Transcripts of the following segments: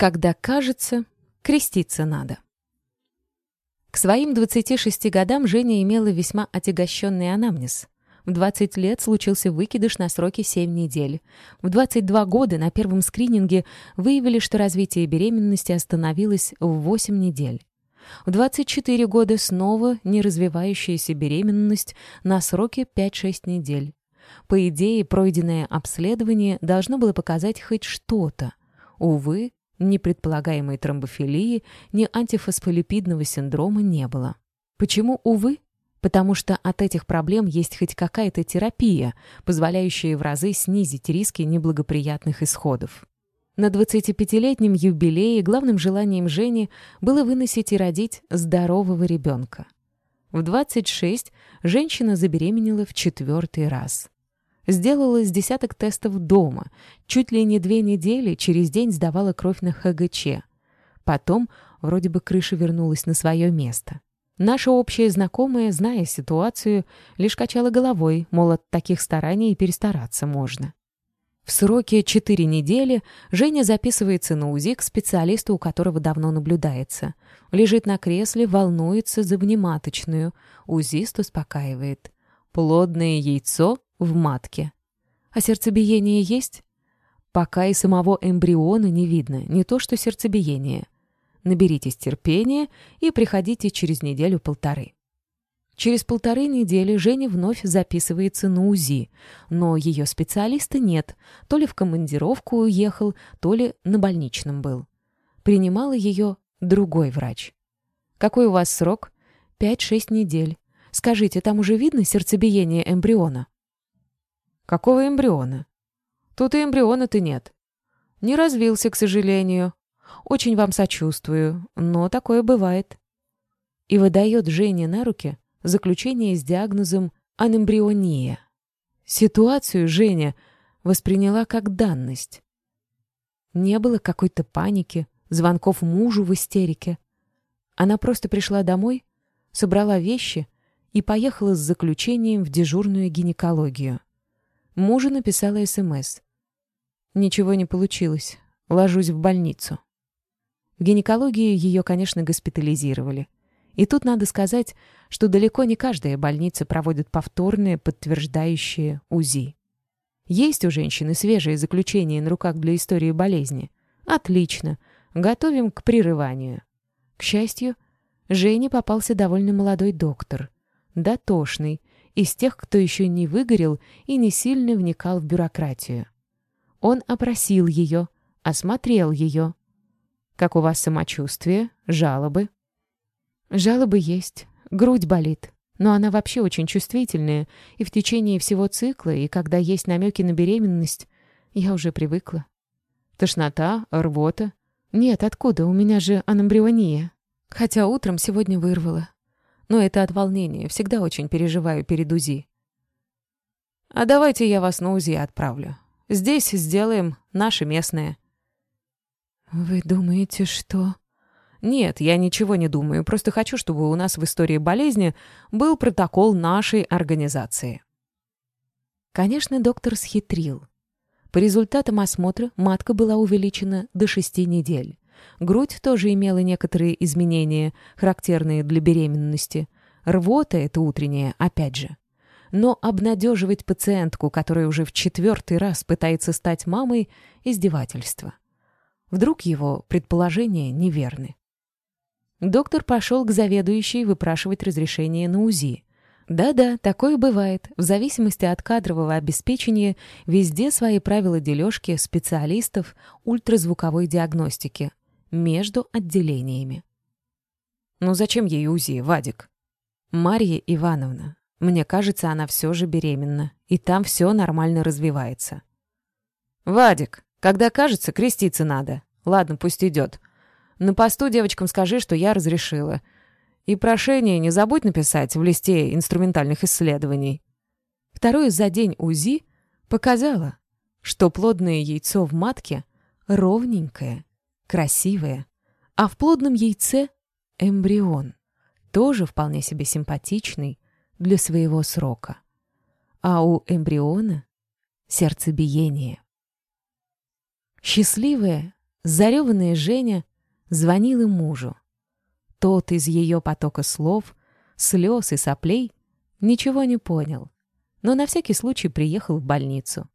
Когда кажется, креститься надо. К своим 26 годам Женя имела весьма отягощенный анамнез. В 20 лет случился выкидыш на сроке 7 недель. В 22 года на первом скрининге выявили, что развитие беременности остановилось в 8 недель. В 24 года снова неразвивающаяся беременность на сроке 5-6 недель. По идее, пройденное обследование должно было показать хоть что-то. Увы, ни предполагаемой тромбофилии, ни антифосфолипидного синдрома не было. Почему, увы? Потому что от этих проблем есть хоть какая-то терапия, позволяющая в разы снизить риски неблагоприятных исходов. На 25-летнем юбилее главным желанием Жени было выносить и родить здорового ребенка. В 26 женщина забеременела в четвертый раз. Сделала с десяток тестов дома. Чуть ли не две недели через день сдавала кровь на ХГЧ. Потом вроде бы крыша вернулась на свое место. Наша общая знакомая, зная ситуацию, лишь качала головой, мол, от таких стараний перестараться можно. В сроке 4 недели Женя записывается на УЗИ к специалисту, у которого давно наблюдается. Лежит на кресле, волнуется за внематочную. УЗИст успокаивает. Плодное яйцо в матке. А сердцебиение есть? Пока и самого эмбриона не видно, не то что сердцебиение. Наберитесь терпения и приходите через неделю-полторы. Через полторы недели Женя вновь записывается на УЗИ, но ее специалиста нет, то ли в командировку уехал, то ли на больничном был. Принимала ее другой врач. «Какой у вас срок?» «Пять-шесть недель. Скажите, там уже видно сердцебиение эмбриона?» Какого эмбриона? Тут и эмбриона-то нет. Не развился, к сожалению. Очень вам сочувствую, но такое бывает. И выдает Жене на руки заключение с диагнозом анэмбриония. Ситуацию Женя восприняла как данность. Не было какой-то паники, звонков мужу в истерике. Она просто пришла домой, собрала вещи и поехала с заключением в дежурную гинекологию. Мужу написала СМС. Ничего не получилось. Ложусь в больницу. В гинекологии ее, конечно, госпитализировали. И тут надо сказать, что далеко не каждая больница проводит повторные, подтверждающие УЗИ. Есть у женщины свежее заключение на руках для истории болезни. Отлично. Готовим к прерыванию. К счастью, Жене попался довольно молодой доктор. Дотошный, из тех, кто еще не выгорел и не сильно вникал в бюрократию. Он опросил ее, осмотрел ее. «Как у вас самочувствие? Жалобы?» «Жалобы есть. Грудь болит. Но она вообще очень чувствительная, и в течение всего цикла, и когда есть намеки на беременность, я уже привыкла. Тошнота, рвота. Нет, откуда? У меня же анамбриония. Хотя утром сегодня вырвала но это от волнения. Всегда очень переживаю перед УЗИ. А давайте я вас на УЗИ отправлю. Здесь сделаем наше местное. Вы думаете, что... Нет, я ничего не думаю. Просто хочу, чтобы у нас в истории болезни был протокол нашей организации. Конечно, доктор схитрил. По результатам осмотра матка была увеличена до шести недель. Грудь тоже имела некоторые изменения, характерные для беременности. Рвота это утренняя, опять же. Но обнадеживать пациентку, которая уже в четвертый раз пытается стать мамой, издевательство. Вдруг его предположения неверны. Доктор пошел к заведующей выпрашивать разрешение на УЗИ. Да-да, такое бывает. В зависимости от кадрового обеспечения везде свои правила дележки специалистов ультразвуковой диагностики между отделениями. «Ну зачем ей УЗИ, Вадик?» «Марья Ивановна, мне кажется, она все же беременна, и там все нормально развивается». «Вадик, когда кажется, креститься надо. Ладно, пусть идет. На посту девочкам скажи, что я разрешила. И прошение не забудь написать в листе инструментальных исследований». Второе за день УЗИ показало, что плодное яйцо в матке ровненькое, красивое, а в плодном яйце — эмбрион, тоже вполне себе симпатичный для своего срока. А у эмбриона — сердцебиение. Счастливая, зареванная Женя звонила мужу. Тот из ее потока слов, слез и соплей ничего не понял, но на всякий случай приехал в больницу.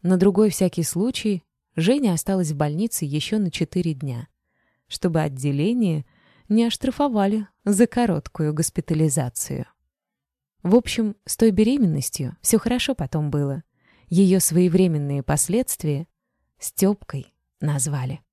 На другой всякий случай Женя осталась в больнице еще на четыре дня, чтобы отделение не оштрафовали за короткую госпитализацию. В общем, с той беременностью все хорошо потом было. Ее своевременные последствия Степкой назвали.